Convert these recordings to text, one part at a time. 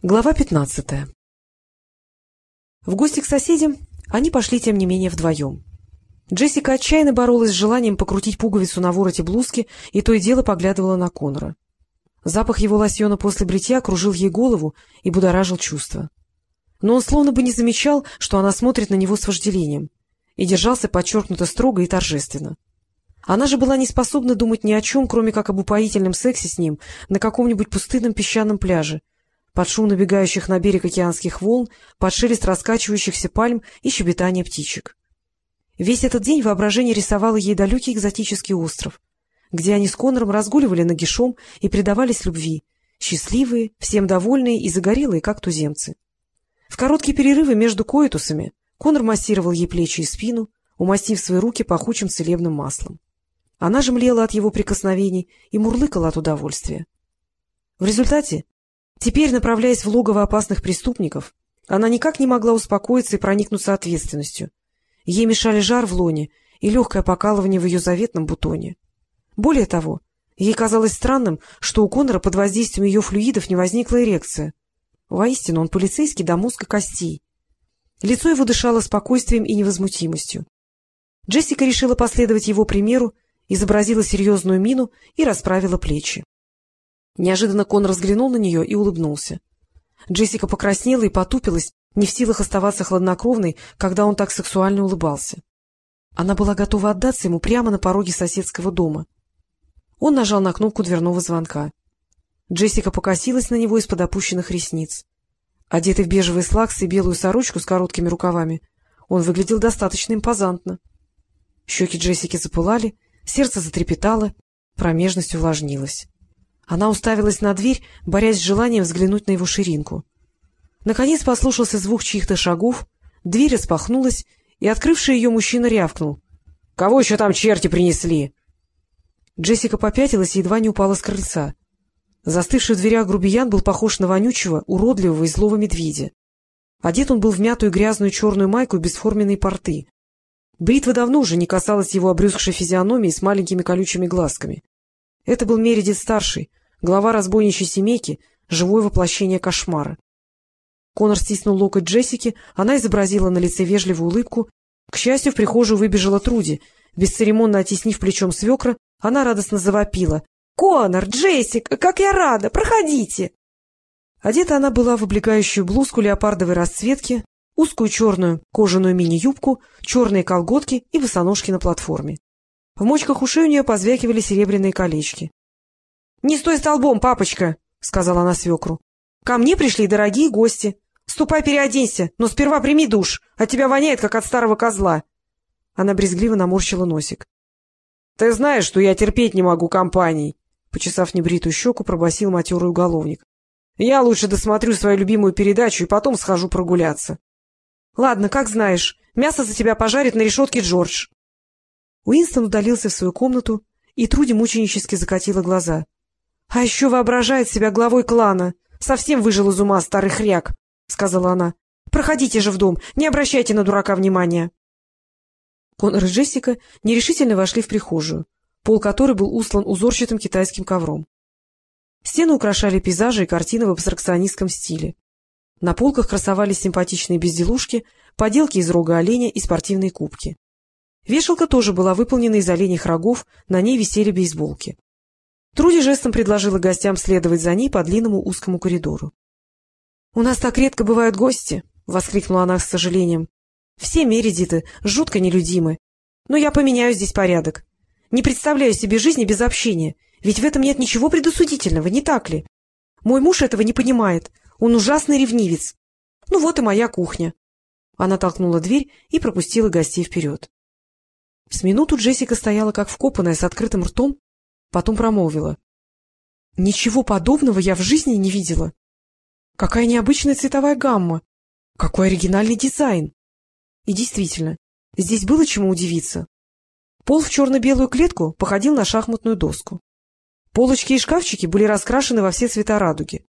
Глава пятнадцатая В гости к соседям они пошли, тем не менее, вдвоем. Джессика отчаянно боролась с желанием покрутить пуговицу на вороте блузки и то и дело поглядывала на Конора. Запах его лосьона после бритья кружил ей голову и будоражил чувства. Но он словно бы не замечал, что она смотрит на него с вожделением, и держался подчеркнуто строго и торжественно. Она же была не способна думать ни о чем, кроме как об упоительном сексе с ним на каком-нибудь пустынном песчаном пляже, под шум набегающих на берег океанских волн, под шелест раскачивающихся пальм и щебетание птичек. Весь этот день воображение рисовало ей далекий экзотический остров, где они с Конором разгуливали нагишом и предавались любви, счастливые, всем довольные и загорелые, как туземцы. В короткие перерывы между коэтусами Конор массировал ей плечи и спину, умастив свои руки пахучим целебным маслом. Она же млела от его прикосновений и мурлыкала от удовольствия. В результате Теперь, направляясь в логово опасных преступников, она никак не могла успокоиться и проникнуться ответственностью. Ей мешали жар в лоне и легкое покалывание в ее заветном бутоне. Более того, ей казалось странным, что у Конора под воздействием ее флюидов не возникла эрекция. Воистину, он полицейский до мозга костей. Лицо его дышало спокойствием и невозмутимостью. Джессика решила последовать его примеру, изобразила серьезную мину и расправила плечи. Неожиданно Кон разглянул на нее и улыбнулся. Джессика покраснела и потупилась, не в силах оставаться хладнокровной, когда он так сексуально улыбался. Она была готова отдаться ему прямо на пороге соседского дома. Он нажал на кнопку дверного звонка. Джессика покосилась на него из-под опущенных ресниц. Одетый в бежевый слакс и белую сорочку с короткими рукавами, он выглядел достаточно импозантно. Щеки Джессики запылали, сердце затрепетало, промежность увлажнилась. Она уставилась на дверь, борясь с желанием взглянуть на его ширинку. Наконец послушался звук чьих-то шагов, дверь распахнулась, и открывший ее мужчина рявкнул. — Кого еще там черти принесли? Джессика попятилась и едва не упала с крыльца. Застывший в дверях грубиян был похож на вонючего, уродливого и злого медведя. Одет он был в мятую грязную черную майку и бесформенные порты. Бритва давно уже не касалась его обрюзгшей физиономии с маленькими колючими глазками. Это был Мередит-старший, глава разбойничьей семейки, живое воплощение кошмара. Конор стиснул локоть Джессики, она изобразила на лице вежливую улыбку. К счастью, в прихожую выбежала Труди. Бесцеремонно оттеснив плечом свекра, она радостно завопила. — Конор, Джессика, как я рада! Проходите! Одета она была в облегающую блузку леопардовой расцветки, узкую черную кожаную мини-юбку, черные колготки и босоножки на платформе. В мочках ушей у нее позвякивали серебряные колечки. — Не стой столбом, папочка! — сказала она свекру. — Ко мне пришли дорогие гости. Ступай переоденься, но сперва прими душ, от тебя воняет, как от старого козла. Она брезгливо наморщила носик. — Ты знаешь, что я терпеть не могу компаний, — почесав небритую щеку, пробасил матерый уголовник. — Я лучше досмотрю свою любимую передачу и потом схожу прогуляться. — Ладно, как знаешь. Мясо за тебя пожарит на решетке Джордж. Уинстон удалился в свою комнату, и Труди мученически закатила глаза. — А еще воображает себя главой клана. Совсем выжил из ума старый хряк, — сказала она. — Проходите же в дом, не обращайте на дурака внимания. Конор и Джессика нерешительно вошли в прихожую, пол которой был услан узорчатым китайским ковром. Стены украшали пейзажи и картины в абстракционистском стиле. На полках красовались симпатичные безделушки, поделки из рога оленя и спортивные кубки. Вешалка тоже была выполнена из оленьих рогов, на ней висели бейсболки. Труди жестом предложила гостям следовать за ней по длинному узкому коридору. — У нас так редко бывают гости! — воскликнула она с сожалением. — Все мередиты жутко нелюдимы. Но я поменяю здесь порядок. Не представляю себе жизни без общения, ведь в этом нет ничего предосудительного, не так ли? Мой муж этого не понимает, он ужасный ревнивец. Ну вот и моя кухня. Она толкнула дверь и пропустила гостей вперед. С минуту Джессика стояла как вкопанная с открытым ртом, потом промолвила. — Ничего подобного я в жизни не видела. Какая необычная цветовая гамма! Какой оригинальный дизайн! И действительно, здесь было чему удивиться. Пол в черно-белую клетку походил на шахматную доску. Полочки и шкафчики были раскрашены во все цвета радуги.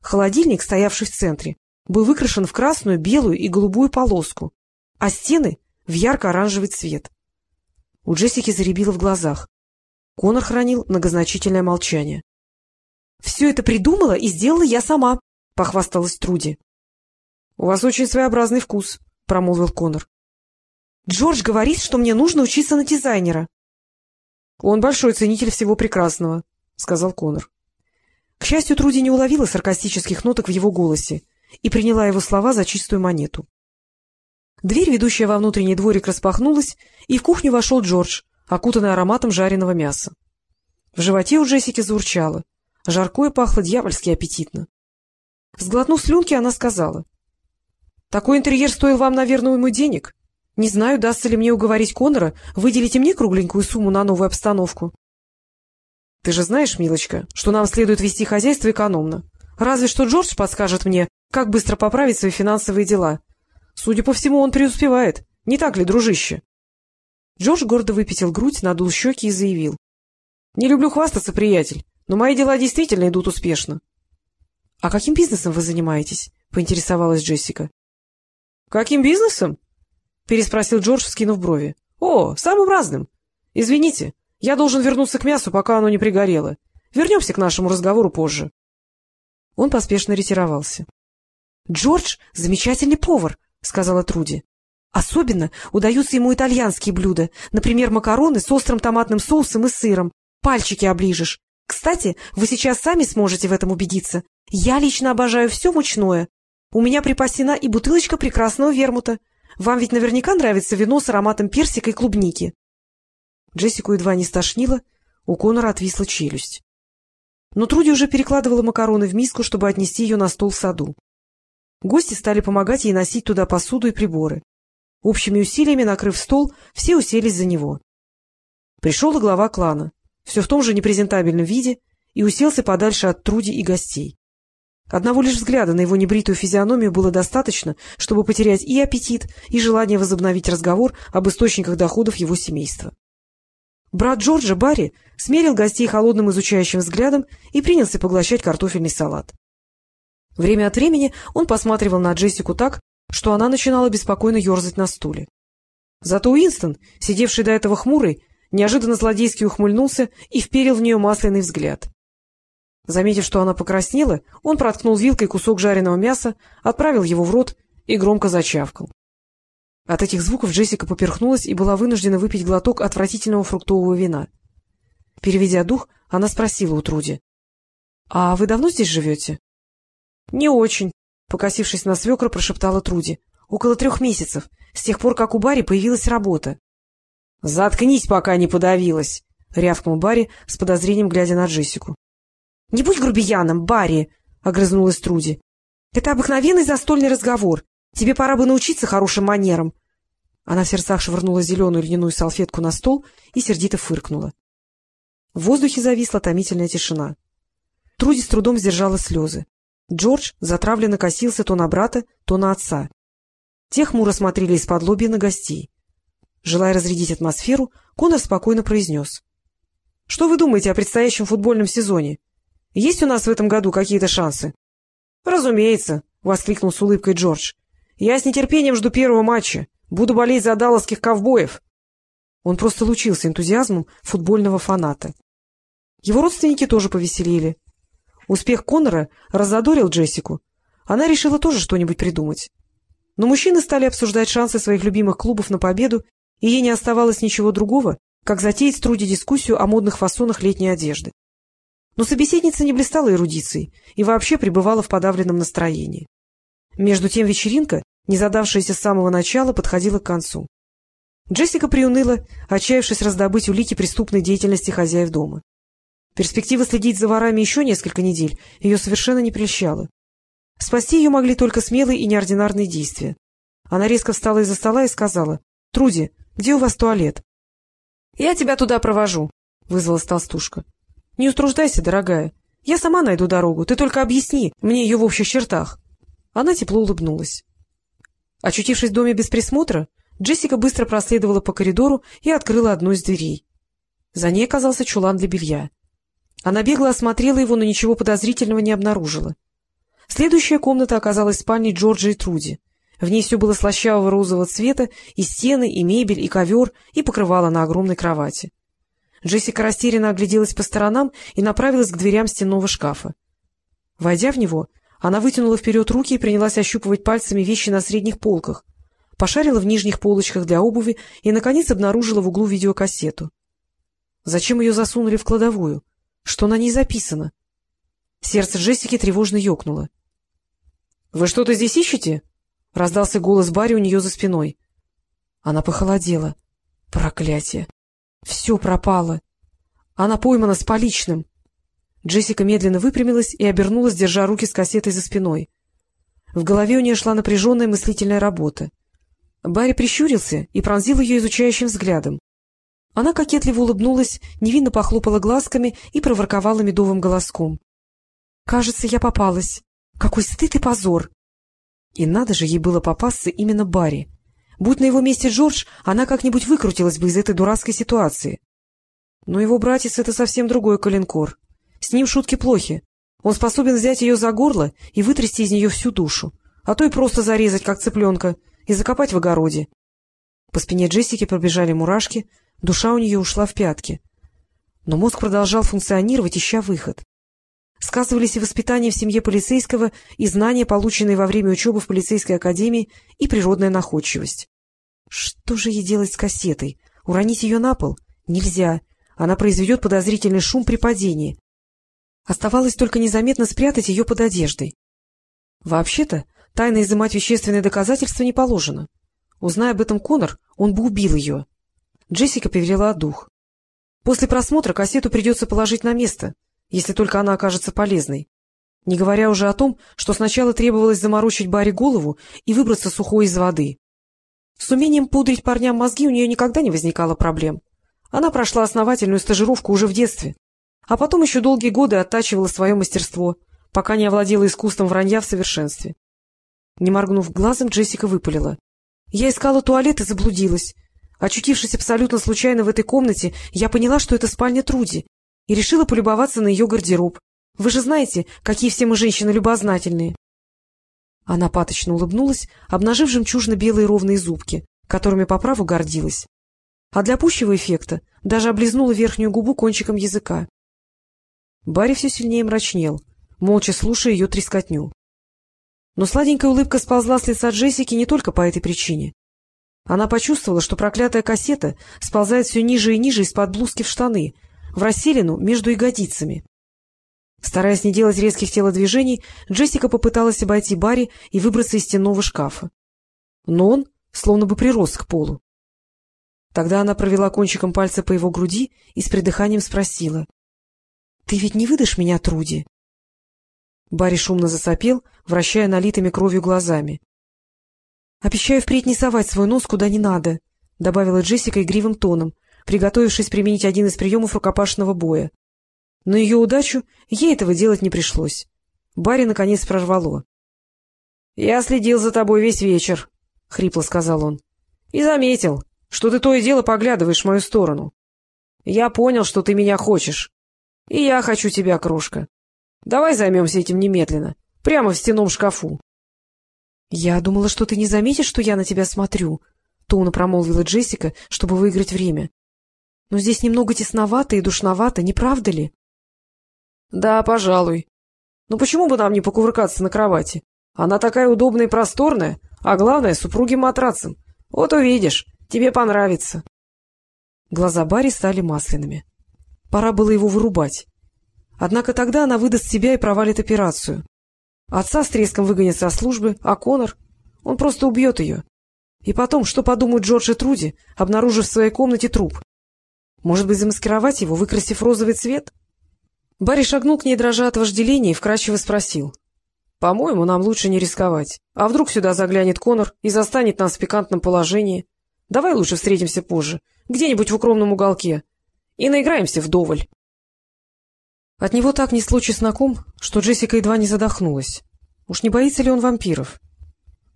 Холодильник, стоявший в центре, был выкрашен в красную, белую и голубую полоску, а стены — в ярко-оранжевый цвет. У Джессики заребило в глазах. Конор хранил многозначительное молчание. — Все это придумала и сделала я сама, — похвасталась Труди. — У вас очень своеобразный вкус, — промолвил Конор. — Джордж говорит, что мне нужно учиться на дизайнера. — Он большой ценитель всего прекрасного, — сказал Конор. К счастью, Труди не уловила саркастических ноток в его голосе и приняла его слова за чистую монету. Дверь, ведущая во внутренний дворик, распахнулась, и в кухню вошел Джордж, окутанный ароматом жареного мяса. В животе у Джессики заурчало. Жаркое пахло дьявольски аппетитно. Сглотнув слюнки, она сказала. — Такой интерьер стоил вам, наверное, уйму денег. Не знаю, дастся ли мне уговорить Конора выделить мне кругленькую сумму на новую обстановку. — Ты же знаешь, милочка, что нам следует вести хозяйство экономно. Разве что Джордж подскажет мне, как быстро поправить свои финансовые дела. Судя по всему, он преуспевает. Не так ли, дружище? Джордж гордо выпятил грудь, надул щеки и заявил. — Не люблю хвастаться, приятель, но мои дела действительно идут успешно. — А каким бизнесом вы занимаетесь? — поинтересовалась Джессика. — Каким бизнесом? — переспросил Джордж, скинув брови. — О, самым разным. Извините, я должен вернуться к мясу, пока оно не пригорело. Вернемся к нашему разговору позже. Он поспешно ретировался. — Джордж — замечательный повар, — сказала Труди. Особенно удаются ему итальянские блюда, например, макароны с острым томатным соусом и сыром. Пальчики оближешь. Кстати, вы сейчас сами сможете в этом убедиться. Я лично обожаю все мучное. У меня припасена и бутылочка прекрасного вермута. Вам ведь наверняка нравится вино с ароматом персика и клубники. Джессику едва не стошнило, у Конора отвисла челюсть. Но Труди уже перекладывала макароны в миску, чтобы отнести ее на стол в саду. Гости стали помогать ей носить туда посуду и приборы. Общими усилиями, накрыв стол, все уселись за него. Пришел и глава клана, все в том же непрезентабельном виде, и уселся подальше от Труди и гостей. Одного лишь взгляда на его небритую физиономию было достаточно, чтобы потерять и аппетит, и желание возобновить разговор об источниках доходов его семейства. Брат Джорджа, Барри, смерил гостей холодным изучающим взглядом и принялся поглощать картофельный салат. Время от времени он посматривал на Джессику так, что она начинала беспокойно ерзать на стуле. Зато Уинстон, сидевший до этого хмурый, неожиданно злодейски ухмыльнулся и вперил в нее масляный взгляд. Заметив, что она покраснела, он проткнул вилкой кусок жареного мяса, отправил его в рот и громко зачавкал. От этих звуков Джессика поперхнулась и была вынуждена выпить глоток отвратительного фруктового вина. Переведя дух, она спросила у Труди. — А вы давно здесь живете? — Не очень, Покосившись на свекра, прошептала Труди. — Около трех месяцев, с тех пор, как у Барри появилась работа. — Заткнись, пока не подавилась! — рявкнул Барри с подозрением, глядя на Джессику. — Не будь грубияном, Барри! — огрызнулась Труди. — Это обыкновенный застольный разговор. Тебе пора бы научиться хорошим манерам. Она в сердцах швырнула зеленую льняную салфетку на стол и сердито фыркнула. В воздухе зависла томительная тишина. Труди с трудом сдержала слезы. Джордж затравленно косился то на брата, то на отца. Те хмуро смотрели из-под лобья на гостей. Желая разрядить атмосферу, Конор спокойно произнес. — Что вы думаете о предстоящем футбольном сезоне? Есть у нас в этом году какие-то шансы? — Разумеется, — воскликнул с улыбкой Джордж. — Я с нетерпением жду первого матча. Буду болеть за далласских ковбоев. Он просто лучился энтузиазмом футбольного фаната. Его родственники тоже повеселели. Успех Коннора разодорил Джессику. Она решила тоже что-нибудь придумать. Но мужчины стали обсуждать шансы своих любимых клубов на победу, и ей не оставалось ничего другого, как затеять с Труди дискуссию о модных фасонах летней одежды. Но собеседница не блистала эрудицией и вообще пребывала в подавленном настроении. Между тем вечеринка, не задавшаяся с самого начала, подходила к концу. Джессика приуныла, отчаявшись раздобыть улики преступной деятельности хозяев дома. Перспектива следить за ворами еще несколько недель ее совершенно не прельщала. Спасти ее могли только смелые и неординарные действия. Она резко встала из-за стола и сказала, — Труди, где у вас туалет? — Я тебя туда провожу, — вызвалась толстушка. — Не утруждайся, дорогая. Я сама найду дорогу, ты только объясни мне ее в общих чертах. Она тепло улыбнулась. Очутившись в доме без присмотра, Джессика быстро проследовала по коридору и открыла одну из дверей. За ней оказался чулан для белья. Она бегло осмотрела его, но ничего подозрительного не обнаружила. Следующая комната оказалась спальней Джорджа и Труди. В ней все было слащавого розового цвета, и стены, и мебель, и ковер, и покрывало на огромной кровати. Джессика растерянно огляделась по сторонам и направилась к дверям стенного шкафа. Войдя в него, Она вытянула вперед руки и принялась ощупывать пальцами вещи на средних полках, пошарила в нижних полочках для обуви и, наконец, обнаружила в углу видеокассету. Зачем ее засунули в кладовую? Что на ней записано? Сердце Джессики тревожно ёкнуло. — Вы что-то здесь ищете? — раздался голос Барри у нее за спиной. Она похолодела. Проклятие! Все пропало. Она поймана с поличным. Джессика медленно выпрямилась и обернулась, держа руки с кассетой за спиной. В голове у нее шла напряженная мыслительная работа. Барри прищурился и пронзил ее изучающим взглядом. Она кокетливо улыбнулась, невинно похлопала глазками и проворковала медовым голоском. — Кажется, я попалась. Какой стыд и позор! И надо же ей было попасться именно Барри. Будь на его месте Джордж, она как-нибудь выкрутилась бы из этой дурацкой ситуации. Но его братец — это совсем другой коленкор. С ним шутки плохи. Он способен взять ее за горло и вытрясти из нее всю душу, а то и просто зарезать, как цыпленка, и закопать в огороде. По спине Джессики пробежали мурашки, душа у нее ушла в пятки. Но мозг продолжал функционировать, ища выход. Сказывались и воспитание в семье полицейского, и знания, полученные во время учебы в полицейской академии, и природная находчивость. Что же ей делать с кассетой? Уронить ее на пол? Нельзя. Она произведет подозрительный шум при падении. Оставалось только незаметно спрятать ее под одеждой. Вообще-то, тайно изымать вещественные доказательства не положено. Узная об этом Конор, он бы убил ее. Джессика перевела дух. После просмотра кассету придется положить на место, если только она окажется полезной. Не говоря уже о том, что сначала требовалось заморочить Барри голову и выбраться сухой из воды. С умением пудрить парням мозги у нее никогда не возникало проблем. Она прошла основательную стажировку уже в детстве. А потом еще долгие годы оттачивала свое мастерство, пока не овладела искусством вранья в совершенстве. Не моргнув глазом, Джессика выпалила. Я искала туалет и заблудилась. Очутившись абсолютно случайно в этой комнате, я поняла, что это спальня Труди, и решила полюбоваться на ее гардероб. Вы же знаете, какие все мы женщины любознательные. Она паточно улыбнулась, обнажив жемчужно-белые ровные зубки, которыми по праву гордилась. А для пущего эффекта даже облизнула верхнюю губу кончиком языка. Барри все сильнее мрачнел, молча слушая ее трескотню. Но сладенькая улыбка сползла с лица Джессики не только по этой причине. Она почувствовала, что проклятая кассета сползает все ниже и ниже из-под блузки в штаны, в расселину между ягодицами. Стараясь не делать резких телодвижений, Джессика попыталась обойти Барри и выбраться из стенного шкафа. Но он словно бы прирос к полу. Тогда она провела кончиком пальца по его груди и с придыханием спросила. — Ты ведь не выдашь меня, Труди? Барри шумно засопел, вращая налитыми кровью глазами. — Обещаю впредь не совать свой нос куда не надо, — добавила Джессика игривым тоном, приготовившись применить один из приемов рукопашного боя. Но ее удачу ей этого делать не пришлось. Барри наконец прорвало. — Я следил за тобой весь вечер, — хрипло сказал он, — и заметил, что ты то и дело поглядываешь в мою сторону. Я понял, что ты меня хочешь. И я хочу тебя, крошка. Давай займемся этим немедленно, прямо в стенном шкафу. — Я думала, что ты не заметишь, что я на тебя смотрю, — томно промолвила Джессика, чтобы выиграть время. — Но здесь немного тесновато и душновато, не правда ли? — Да, пожалуй. Но почему бы нам не покувыркаться на кровати? Она такая удобная и просторная, а главное, супруги матрацем. Вот увидишь, тебе понравится. Глаза Барри стали масляными. Пора было его вырубать. Однако тогда она выдаст себя и провалит операцию. Отца с треском выгонят со службы, а Конор... Он просто убьет ее. И потом, что подумают Джордж и Труди, обнаружив в своей комнате труп? Может быть, замаскировать его, выкрасив розовый цвет? Барри шагнул к ней, дрожа от вожделения, и вкрадчиво спросил. — По-моему, нам лучше не рисковать. А вдруг сюда заглянет Конор и застанет нас в пикантном положении? Давай лучше встретимся позже, где-нибудь в укромном уголке и наиграемся вдоволь. От него так несло чесноком, что Джессика едва не задохнулась. Уж не боится ли он вампиров?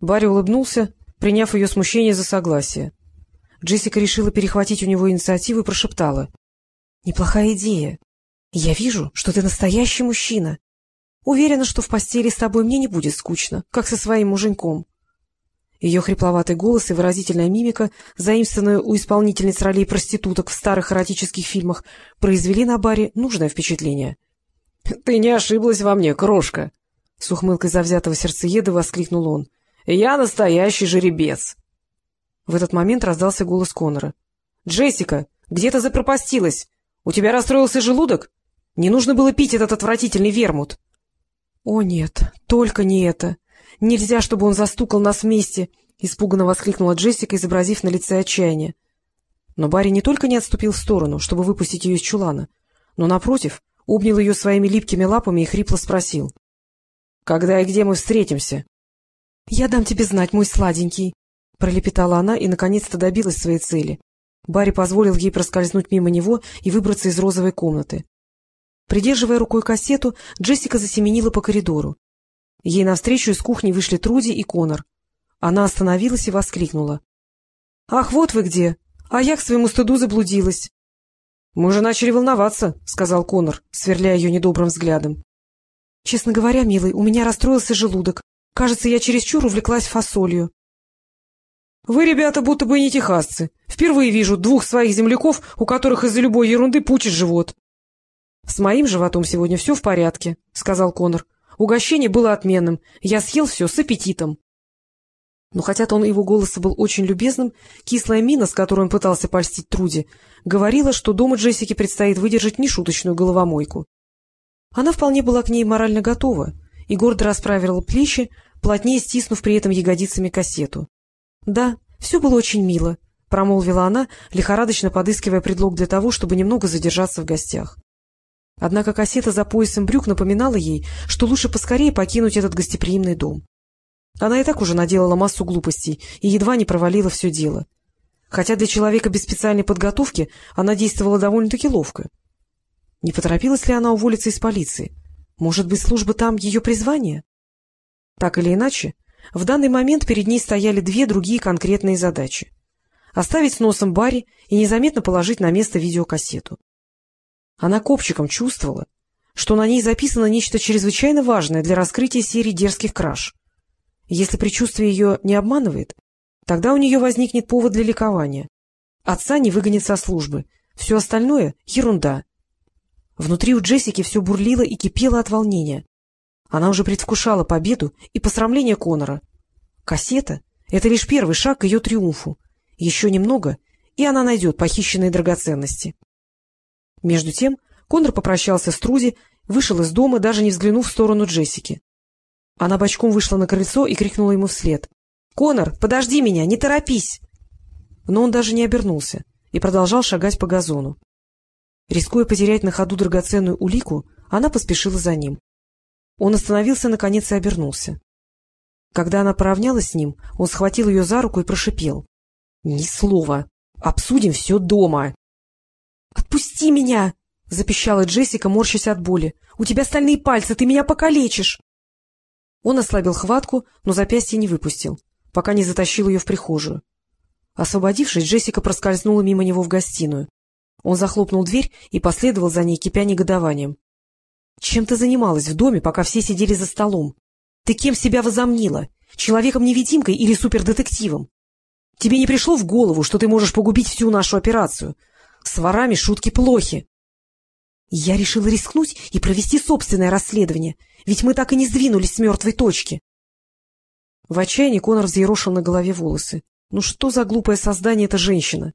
Барри улыбнулся, приняв ее смущение за согласие. Джессика решила перехватить у него инициативу и прошептала. — Неплохая идея. Я вижу, что ты настоящий мужчина. Уверена, что в постели с тобой мне не будет скучно, как со своим муженьком. Ее хрипловатый голос и выразительная мимика, заимствованная у исполнительниц ролей проституток в старых эротических фильмах, произвели на Барри нужное впечатление. — Ты не ошиблась во мне, крошка! — с ухмылкой завзятого сердцееда воскликнул он. — Я настоящий жеребец! В этот момент раздался голос Конора. — Джессика, где ты запропастилась? У тебя расстроился желудок? Не нужно было пить этот отвратительный вермут. — О, нет, только не это! Нельзя, чтобы он застукал нас вместе! — испуганно воскликнула Джессика, изобразив на лице отчаяние. Но Барри не только не отступил в сторону, чтобы выпустить ее из чулана, но, напротив, обнял ее своими липкими лапами и хрипло спросил. — Когда и где мы встретимся? — Я дам тебе знать, мой сладенький, — пролепетала она и, наконец-то, добилась своей цели. Барри позволил ей проскользнуть мимо него и выбраться из розовой комнаты. Придерживая рукой кассету, Джессика засеменила по коридору. Ей навстречу из кухни вышли Труди и Конор. Она остановилась и воскликнула. — Ах, вот вы где! А я к своему стыду заблудилась. — Мы уже начали волноваться, — сказал Конор, сверляя ее недобрым взглядом. — Честно говоря, милый, у меня расстроился желудок. Кажется, я чересчур увлеклась фасолью. — Вы, ребята, будто бы не техасцы. Впервые вижу двух своих земляков, у которых из-за любой ерунды пучит живот. — С моим животом сегодня все в порядке, — сказал Конор. Угощение было отменным. Я съел все с аппетитом. Но хотя тон его голоса был очень любезным, кислая мина, с которой он пытался польстить Труди, говорила, что дома Джессике предстоит выдержать нешуточную головомойку. Она вполне была к ней морально готова и гордо расправила плечи, плотнее стиснув при этом ягодицами кассету. — Да, все было очень мило, — промолвила она, лихорадочно подыскивая предлог для того, чтобы немного задержаться в гостях. Однако кассета за поясом брюк напоминала ей, что лучше поскорее покинуть этот гостеприимный дом. Она и так уже наделала массу глупостей и едва не провалила все дело. Хотя для человека без специальной подготовки она действовала довольно-таки ловко. Не поторопилась ли она уволиться из полиции? Может быть, служба там ее призвание? Так или иначе, в данный момент перед ней стояли две другие конкретные задачи. Оставить с носом Барри и незаметно положить на место видеокассету. Она копчиком чувствовала, что на ней записано нечто чрезвычайно важное для раскрытия серии дерзких краж. Если предчувствие ее не обманывает, тогда у нее возникнет повод для ликования. Отца не выгонит со службы. Все остальное — ерунда. Внутри у Джессики все бурлило и кипело от волнения. Она уже предвкушала победу и посрамление Конора. Кассета — это лишь первый шаг к ее триумфу. Еще немного, и она найдет похищенные драгоценности. Между тем Конор попрощался с Труди, вышел из дома, даже не взглянув в сторону Джессики. Она бочком вышла на крыльцо и крикнула ему вслед. — Конор, подожди меня, не торопись! Но он даже не обернулся и продолжал шагать по газону. Рискуя потерять на ходу драгоценную улику, она поспешила за ним. Он остановился, наконец, и обернулся. Когда она поравнялась с ним, он схватил ее за руку и прошипел. — Ни слова! Обсудим все дома! — Отпусти меня! — запищала Джессика, морщась от боли. — У тебя стальные пальцы, ты меня покалечишь! Он ослабил хватку, но запястье не выпустил, пока не затащил ее в прихожую. Освободившись, Джессика проскользнула мимо него в гостиную. Он захлопнул дверь и последовал за ней, кипя негодованием. — Чем ты занималась в доме, пока все сидели за столом? Ты кем себя возомнила? Человеком-невидимкой или супердетективом? Тебе не пришло в голову, что ты можешь погубить всю нашу операцию? С ворами шутки плохи. Я решила рискнуть и провести собственное расследование, ведь мы так и не сдвинулись с мертвой точки. В отчаянии Конор взъерошил на голове волосы. Ну что за глупое создание эта женщина?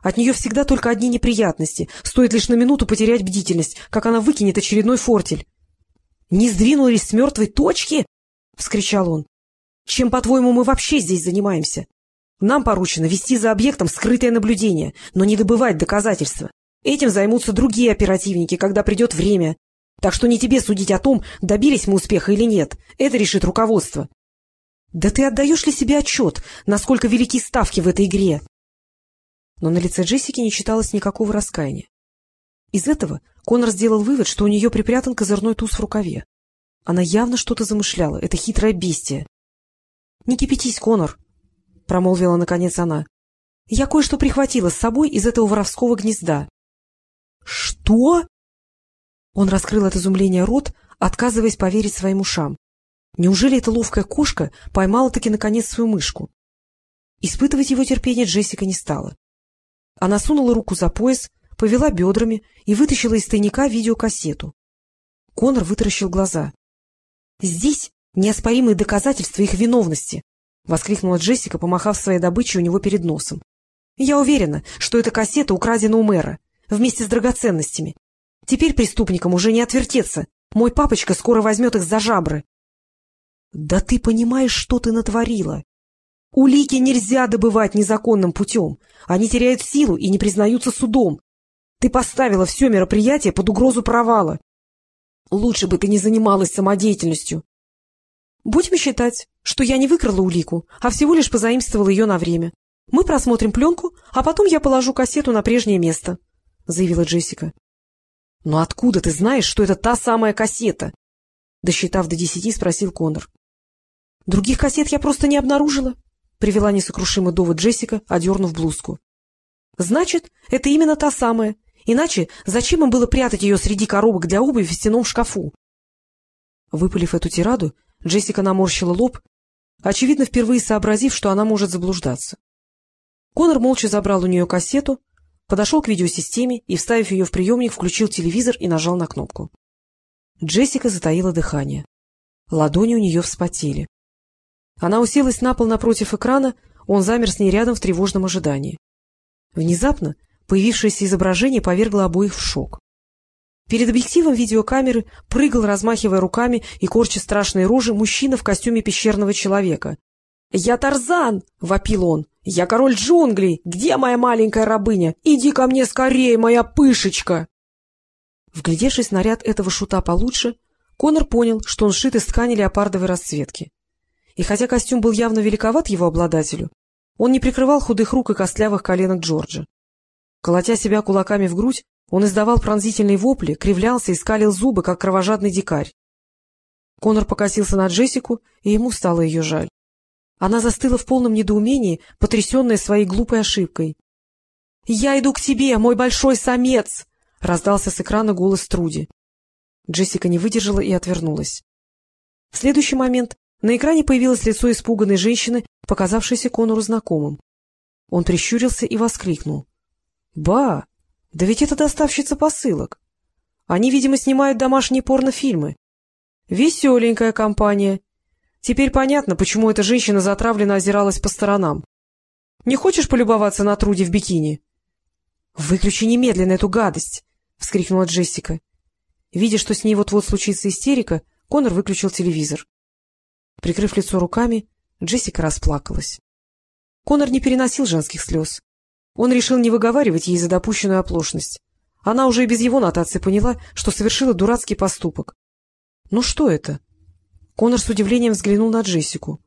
От нее всегда только одни неприятности. Стоит лишь на минуту потерять бдительность, как она выкинет очередной фортель. — Не сдвинулись с мертвой точки? — вскричал он. — Чем, по-твоему, мы вообще здесь занимаемся? Нам поручено вести за объектом скрытое наблюдение, но не добывать доказательства. Этим займутся другие оперативники, когда придет время. Так что не тебе судить о том, добились мы успеха или нет. Это решит руководство. Да ты отдаешь ли себе отчет, насколько велики ставки в этой игре? Но на лице Джессики не читалось никакого раскаяния. Из этого Конор сделал вывод, что у нее припрятан козырной туз в рукаве. Она явно что-то замышляла, это хитрое бестие. — Не кипятись, Конор, — промолвила наконец она. — Я кое-что прихватила с собой из этого воровского гнезда. «Что?» Он раскрыл от изумления рот, отказываясь поверить своим ушам. Неужели эта ловкая кошка поймала-таки наконец свою мышку? Испытывать его терпение Джессика не стала. Она сунула руку за пояс, повела бедрами и вытащила из тайника видеокассету. Конор вытаращил глаза. Здесь неоспоримые доказательства их виновности, — воскликнула Джессика, помахав своей добычей у него перед носом. — Я уверена, что эта кассета украдена у мэра, вместе с драгоценностями. Теперь преступникам уже не отвертеться. Мой папочка скоро возьмет их за жабры. — Да ты понимаешь, что ты натворила? Улики нельзя добывать незаконным путем. Они теряют силу и не признаются судом. Ты поставила все мероприятие под угрозу провала. Лучше бы ты не занималась самодеятельностью. Будем считать, что я не выкрала улику, а всего лишь позаимствовала ее на время. Мы просмотрим пленку, а потом я положу кассету на прежнее место, — заявила Джессика. — Но откуда ты знаешь, что это та самая кассета? — досчитав до десяти, спросил Конор. — Других кассет я просто не обнаружила, — привела несокрушимый довод Джессика, одернув блузку. — Значит, это именно та самая. Иначе зачем им было прятать ее среди коробок для обуви в стеном шкафу? Выпалив эту тираду, Джессика наморщила лоб, очевидно, впервые сообразив, что она может заблуждаться. Конор молча забрал у нее кассету, подошел к видеосистеме и, вставив ее в приемник, включил телевизор и нажал на кнопку. Джессика затаила дыхание. Ладони у нее вспотели. Она уселась на пол напротив экрана, он замер с ней рядом в тревожном ожидании. Внезапно появившееся изображение повергло обоих в шок. Перед объективом видеокамеры прыгал, размахивая руками и корча страшные рожи, мужчина в костюме пещерного человека. — Я Тарзан! — вопил он. — Я король джунглей! Где моя маленькая рабыня? Иди ко мне скорее, моя пышечка! Вглядевшись на ряд этого шута получше, Конор понял, что он сшит из ткани леопардовой расцветки. И хотя костюм был явно великоват его обладателю, он не прикрывал худых рук и костлявых коленок Джорджа. Колотя себя кулаками в грудь, он издавал пронзительные вопли, кривлялся и скалил зубы, как кровожадный дикарь. Конор покосился на Джессику, и ему стало ее жаль. Она застыла в полном недоумении, потрясенная своей глупой ошибкой. — Я иду к тебе, мой большой самец! — раздался с экрана голос Труди. Джессика не выдержала и отвернулась. В следующий момент на экране появилось лицо испуганной женщины, показавшееся Конору знакомым. Он прищурился и воскликнул. — Ба! Да ведь это доставщица посылок. Они, видимо, снимают домашние порнофильмы. Веселенькая компания. Теперь понятно, почему эта женщина затравленно озиралась по сторонам. Не хочешь полюбоваться на труде в бикини? — Выключи немедленно эту гадость! — вскрикнула Джессика. Видя, что с ней вот-вот случится истерика, Конор выключил телевизор. Прикрыв лицо руками, Джессика расплакалась. Конор не переносил женских слез. Он решил не выговаривать ей за допущенную оплошность. Она уже и без его нотации поняла, что совершила дурацкий поступок. Ну что это? Конор с удивлением взглянул на Джессику.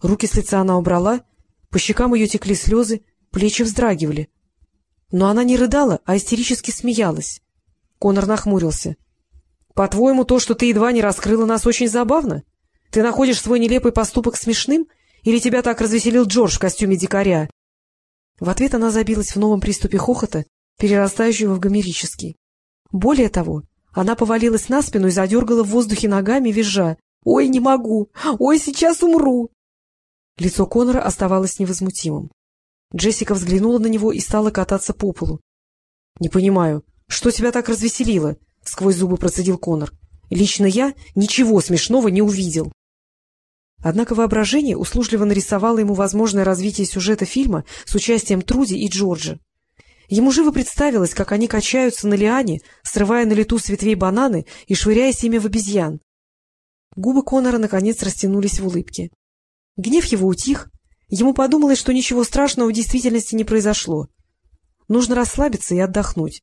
Руки с лица она убрала, по щекам ее текли слезы, плечи вздрагивали. Но она не рыдала, а истерически смеялась. Конор нахмурился. — По-твоему, то, что ты едва не раскрыла нас, очень забавно? Ты находишь свой нелепый поступок смешным? Или тебя так развеселил Джордж в костюме дикаря? В ответ она забилась в новом приступе хохота, перерастающего в гомерический. Более того, она повалилась на спину и задергала в воздухе ногами, визжа. «Ой, не могу! Ой, сейчас умру!» Лицо Конора оставалось невозмутимым. Джессика взглянула на него и стала кататься по полу. — Не понимаю, что тебя так развеселило? — сквозь зубы процедил Конор. — Лично я ничего смешного не увидел. Однако воображение услужливо нарисовало ему возможное развитие сюжета фильма с участием Труди и Джорджа. Ему живо представилось, как они качаются на лиане, срывая на лету с ветвей бананы и швыряя ими в обезьян. Губы Конора наконец растянулись в улыбке. Гнев его утих, ему подумалось, что ничего страшного в действительности не произошло. Нужно расслабиться и отдохнуть.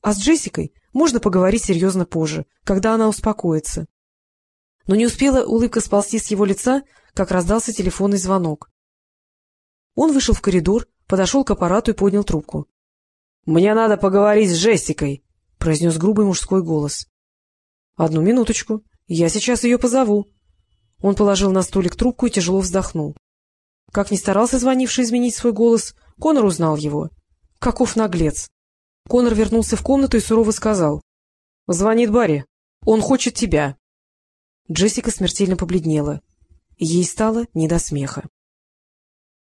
А с Джессикой можно поговорить серьезно позже, когда она успокоится. Но не успела улыбка сползти с его лица, как раздался телефонный звонок. Он вышел в коридор, подошел к аппарату и поднял трубку. — Мне надо поговорить с Джессикой, — произнес грубый мужской голос. — Одну минуточку, я сейчас ее позову. Он положил на столик трубку и тяжело вздохнул. Как ни старался звонивший изменить свой голос, Конор узнал его. Каков наглец! Конор вернулся в комнату и сурово сказал. — Звонит Барри. Он хочет тебя. Джессика смертельно побледнела. Ей стало не до смеха.